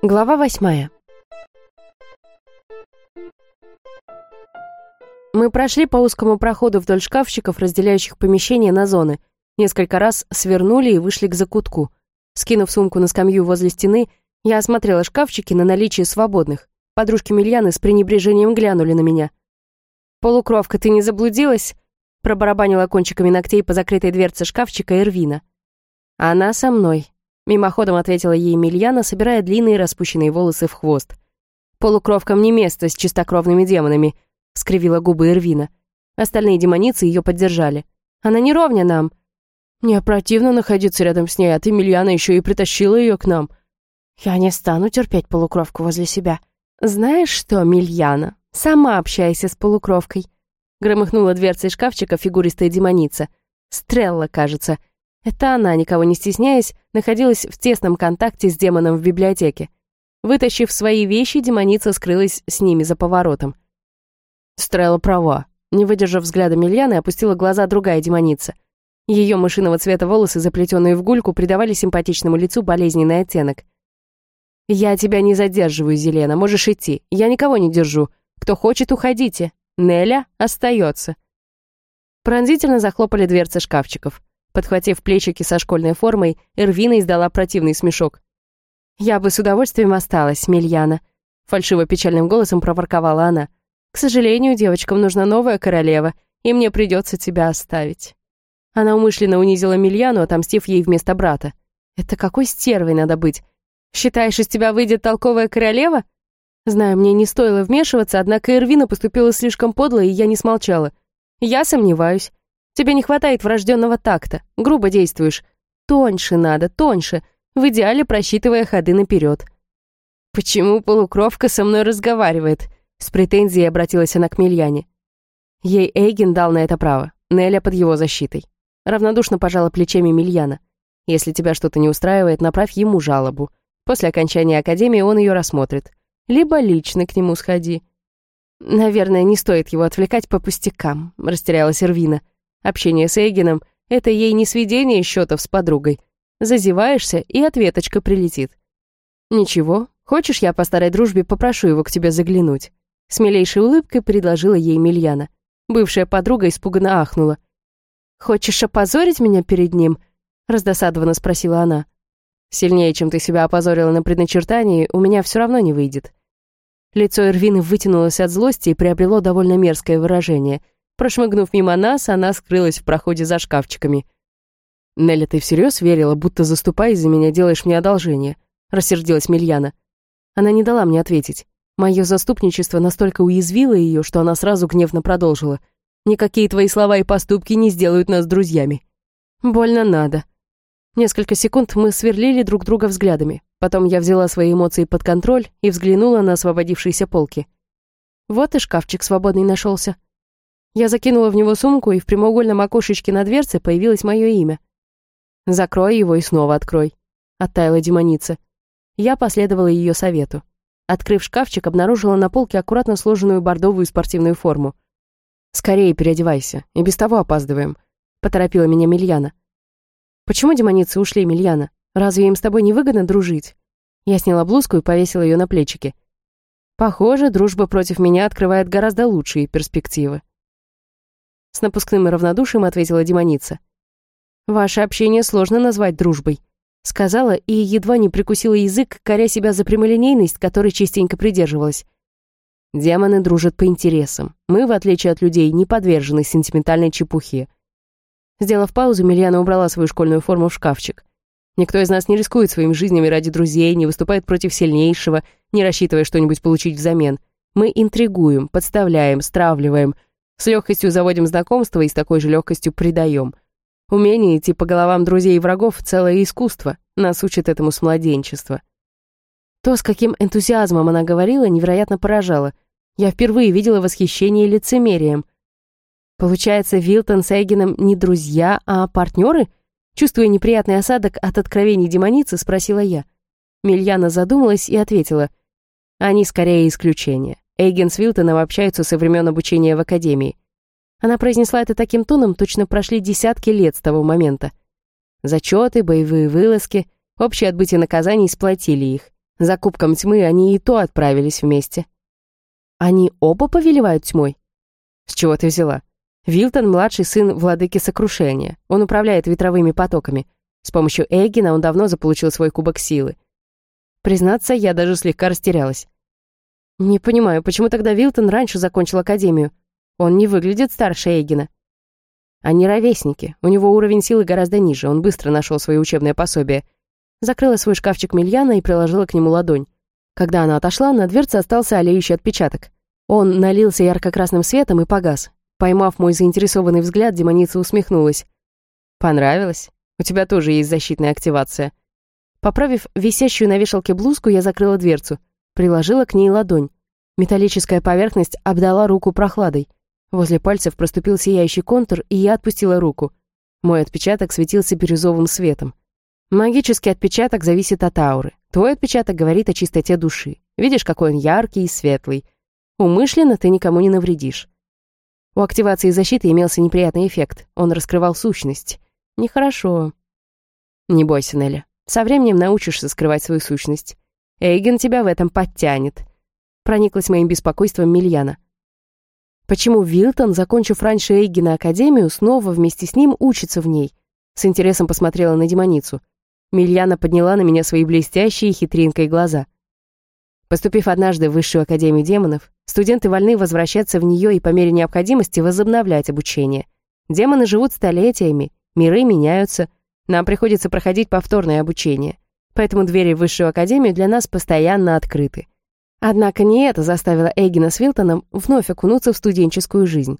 Глава восьмая. Мы прошли по узкому проходу вдоль шкафчиков, разделяющих помещения на зоны. Несколько раз свернули и вышли к закутку. Скинув сумку на скамью возле стены, я осмотрела шкафчики на наличие свободных. Подружки Мильяны с пренебрежением глянули на меня. «Полукровка, ты не заблудилась?» Пробарабанила кончиками ногтей по закрытой дверце шкафчика Эрвина. «Она со мной», Мимоходом ответила ей Мильяна, собирая длинные распущенные волосы в хвост. «Полукровкам не место с чистокровными демонами», — скривила губы Эрвина. Остальные демоницы ее поддержали. «Она не ровня нам». «Мне противно находиться рядом с ней, а ты, Мильяна, еще и притащила ее к нам». «Я не стану терпеть полукровку возле себя». «Знаешь что, Мильяна, сама общайся с полукровкой», — громыхнула дверцей шкафчика фигуристая демоница. «Стрелла, кажется. Это она, никого не стесняясь, находилась в тесном контакте с демоном в библиотеке. Вытащив свои вещи, демоница скрылась с ними за поворотом. Стрелла права. Не выдержав взгляда Мильяны, опустила глаза другая демоница. Ее мышиного цвета волосы, заплетенные в гульку, придавали симпатичному лицу болезненный оттенок. «Я тебя не задерживаю, Зелена, можешь идти. Я никого не держу. Кто хочет, уходите. Неля остается». Пронзительно захлопали дверцы шкафчиков. Подхватив плечики со школьной формой, Эрвина издала противный смешок. «Я бы с удовольствием осталась, Мильяна», — фальшиво-печальным голосом проворковала она. «К сожалению, девочкам нужна новая королева, и мне придется тебя оставить». Она умышленно унизила Мильяну, отомстив ей вместо брата. «Это какой стервой надо быть? Считаешь, из тебя выйдет толковая королева?» Знаю, мне не стоило вмешиваться, однако Эрвина поступила слишком подло, и я не смолчала. Я сомневаюсь. Тебе не хватает врожденного такта, грубо действуешь. Тоньше надо, тоньше, в идеале просчитывая ходы наперед. «Почему полукровка со мной разговаривает?» С претензией обратилась она к Мильяне. Ей Эйген дал на это право, Неля под его защитой. Равнодушно пожала плечами Мильяна. «Если тебя что-то не устраивает, направь ему жалобу. После окончания академии он ее рассмотрит. Либо лично к нему сходи». «Наверное, не стоит его отвлекать по пустякам», — растерялась Эрвина. Общение с Эйгеном — это ей не сведение счетов с подругой. Зазеваешься, и ответочка прилетит. «Ничего, хочешь, я по старой дружбе попрошу его к тебе заглянуть?» С милейшей улыбкой предложила ей Мильяна. Бывшая подруга испуганно ахнула. «Хочешь опозорить меня перед ним?» раздосадованно спросила она. «Сильнее, чем ты себя опозорила на предначертании, у меня все равно не выйдет». Лицо Эрвины вытянулось от злости и приобрело довольно мерзкое выражение — Прошмыгнув мимо нас, она скрылась в проходе за шкафчиками. «Нелли, ты всерьез верила, будто заступая за меня делаешь мне одолжение?» — рассердилась Мильяна. Она не дала мне ответить. Мое заступничество настолько уязвило ее, что она сразу гневно продолжила. «Никакие твои слова и поступки не сделают нас друзьями». «Больно надо». Несколько секунд мы сверлили друг друга взглядами. Потом я взяла свои эмоции под контроль и взглянула на освободившиеся полки. Вот и шкафчик свободный нашелся. Я закинула в него сумку, и в прямоугольном окошечке на дверце появилось мое имя. «Закрой его и снова открой», — оттаяла демоница. Я последовала ее совету. Открыв шкафчик, обнаружила на полке аккуратно сложенную бордовую спортивную форму. «Скорее переодевайся, и без того опаздываем», — поторопила меня Мильяна. «Почему демоницы ушли, Мильяна? Разве им с тобой не выгодно дружить?» Я сняла блузку и повесила ее на плечики. Похоже, дружба против меня открывает гораздо лучшие перспективы. С напускным равнодушием ответила демоница. «Ваше общение сложно назвать дружбой», сказала и едва не прикусила язык, коря себя за прямолинейность, которой частенько придерживалась. Демоны дружат по интересам. Мы, в отличие от людей, не подвержены сентиментальной чепухе. Сделав паузу, Мильяна убрала свою школьную форму в шкафчик. Никто из нас не рискует своими жизнями ради друзей, не выступает против сильнейшего, не рассчитывая что-нибудь получить взамен. Мы интригуем, подставляем, стравливаем — с легкостью заводим знакомство и с такой же легкостью предаем. Умение идти по головам друзей и врагов — целое искусство, нас учат этому с младенчества. То, с каким энтузиазмом она говорила, невероятно поражало. Я впервые видела восхищение лицемерием. Получается, Вилтон с Эгином не друзья, а партнеры? Чувствуя неприятный осадок от откровений демоницы, спросила я. Мильяна задумалась и ответила. Они скорее исключение. Эйген с Вилтоном общаются со времен обучения в академии. Она произнесла это таким тоном, точно прошли десятки лет с того момента. Зачеты, боевые вылазки, общее отбытие наказаний сплотили их. За кубком тьмы они и то отправились вместе. Они оба повелевают тьмой? С чего ты взяла? Вилтон — младший сын владыки сокрушения. Он управляет ветровыми потоками. С помощью Эггина он давно заполучил свой кубок силы. Признаться, я даже слегка растерялась. Не понимаю, почему тогда Вилтон раньше закончил академию? Он не выглядит старше Эггина. Они ровесники, у него уровень силы гораздо ниже, он быстро нашел свое учебное пособие. Закрыла свой шкафчик Мильяна и приложила к нему ладонь. Когда она отошла, на дверце остался олеющий отпечаток. Он налился ярко-красным светом и погас. Поймав мой заинтересованный взгляд, демоница усмехнулась. «Понравилось? У тебя тоже есть защитная активация». Поправив висящую на вешалке блузку, я закрыла дверцу. Приложила к ней ладонь. Металлическая поверхность обдала руку прохладой. Возле пальцев проступил сияющий контур, и я отпустила руку. Мой отпечаток светился бирюзовым светом. Магический отпечаток зависит от ауры. Твой отпечаток говорит о чистоте души. Видишь, какой он яркий и светлый. Умышленно ты никому не навредишь. У активации защиты имелся неприятный эффект. Он раскрывал сущность. Нехорошо. Не бойся, Нелли. Со временем научишься скрывать свою сущность. Эйген тебя в этом подтянет. Прониклась моим беспокойством Мильяна. Почему Вилтон, закончив раньше Эйгена Академию, снова вместе с ним учится в ней? С интересом посмотрела на демоницу. Мильяна подняла на меня свои блестящие хитринкой глаза. Поступив однажды в Высшую Академию демонов, студенты вольны возвращаться в нее и по мере необходимости возобновлять обучение. Демоны живут столетиями, миры меняются, нам приходится проходить повторное обучение поэтому двери в высшую академию для нас постоянно открыты. Однако не это заставило Эгина с Вилтоном вновь окунуться в студенческую жизнь.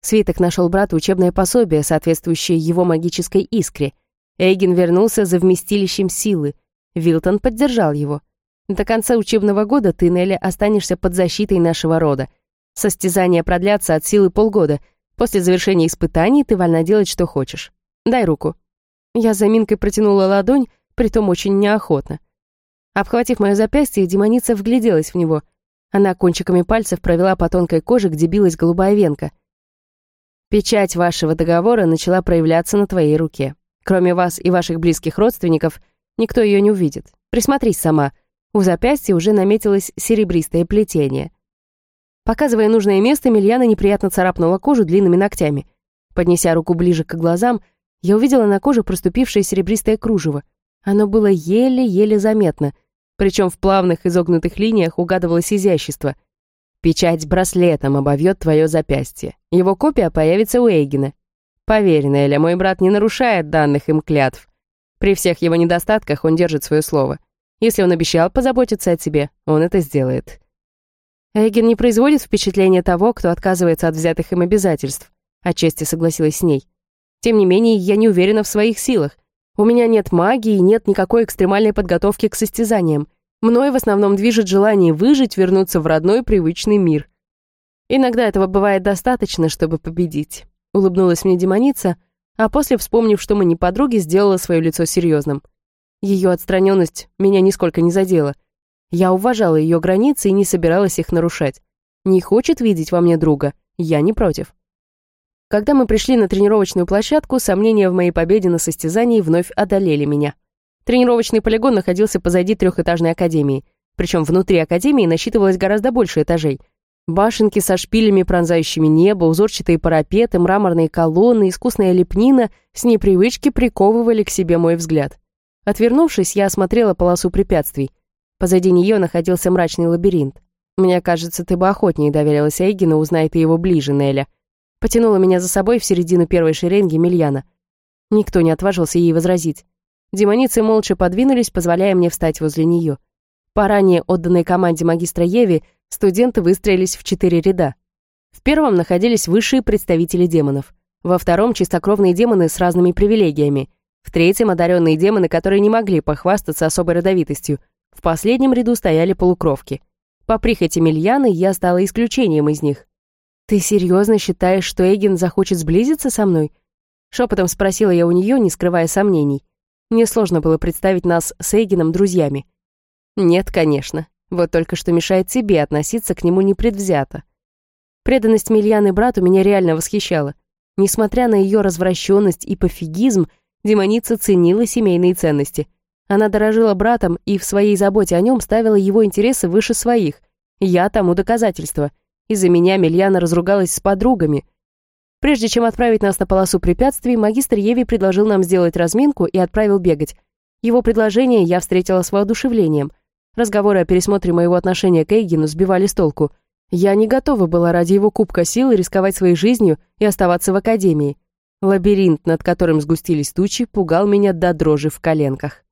Свиток нашел брату учебное пособие, соответствующее его магической искре. Эгин вернулся за вместилищем силы. Вилтон поддержал его. До конца учебного года ты, Нелли, останешься под защитой нашего рода. Состязания продлятся от силы полгода. После завершения испытаний ты вольна делать, что хочешь. Дай руку. Я заминкой протянула ладонь, притом очень неохотно. Обхватив мое запястье, демоница вгляделась в него. Она кончиками пальцев провела по тонкой коже, где билась голубая венка. «Печать вашего договора начала проявляться на твоей руке. Кроме вас и ваших близких родственников, никто ее не увидит. Присмотрись сама. У запястья уже наметилось серебристое плетение». Показывая нужное место, Мильяна неприятно царапнула кожу длинными ногтями. Поднеся руку ближе к глазам, я увидела на коже проступившее серебристое кружево. Оно было еле-еле заметно, причем в плавных изогнутых линиях угадывалось изящество. Печать браслетом обовьет твое запястье. Его копия появится у Эйгена. Поверь, Неля, мой брат не нарушает данных им клятв. При всех его недостатках он держит свое слово. Если он обещал позаботиться о тебе, он это сделает. Эйген не производит впечатления того, кто отказывается от взятых им обязательств. Отчасти согласилась с ней. Тем не менее, я не уверена в своих силах. У меня нет магии и нет никакой экстремальной подготовки к состязаниям. Мной в основном движет желание выжить, вернуться в родной привычный мир. Иногда этого бывает достаточно, чтобы победить. Улыбнулась мне демоница, а после, вспомнив, что мы не подруги, сделала свое лицо серьезным. Ее отстраненность меня нисколько не задела. Я уважала ее границы и не собиралась их нарушать. Не хочет видеть во мне друга, я не против. Когда мы пришли на тренировочную площадку, сомнения в моей победе на состязании вновь одолели меня. Тренировочный полигон находился позади трехэтажной академии. Причем внутри академии насчитывалось гораздо больше этажей. Башенки со шпилями, пронзающими небо, узорчатые парапеты, мраморные колонны, искусная лепнина с непривычки приковывали к себе мой взгляд. Отвернувшись, я осмотрела полосу препятствий. Позади нее находился мрачный лабиринт. Мне кажется, ты бы охотнее доверилась Эйгину, узнай ты его ближе, Неля. Потянула меня за собой в середину первой шеренги Мильяна. Никто не отважился ей возразить. Демоницы молча подвинулись, позволяя мне встать возле нее. По ранее отданной команде магистра Еви студенты выстроились в четыре ряда. В первом находились высшие представители демонов. Во втором — чистокровные демоны с разными привилегиями. В третьем — одаренные демоны, которые не могли похвастаться особой родовитостью. В последнем ряду стояли полукровки. По прихоти Мильяны я стала исключением из них. «Ты серьезно считаешь, что Эгин захочет сблизиться со мной?» Шепотом спросила я у нее, не скрывая сомнений. Мне сложно было представить нас с Эгином друзьями. «Нет, конечно. Вот только что мешает тебе относиться к нему непредвзято». Преданность Мильяны брату меня реально восхищала. Несмотря на ее развращенность и пофигизм, демоница ценила семейные ценности. Она дорожила братом и в своей заботе о нем ставила его интересы выше своих. Я тому доказательство. Из-за меня Мильяна разругалась с подругами. Прежде чем отправить нас на полосу препятствий, магистр Еви предложил нам сделать разминку и отправил бегать. Его предложение я встретила с воодушевлением. Разговоры о пересмотре моего отношения к Эйгину сбивали с толку. Я не готова была ради его кубка силы рисковать своей жизнью и оставаться в академии. Лабиринт, над которым сгустились тучи, пугал меня до дрожи в коленках.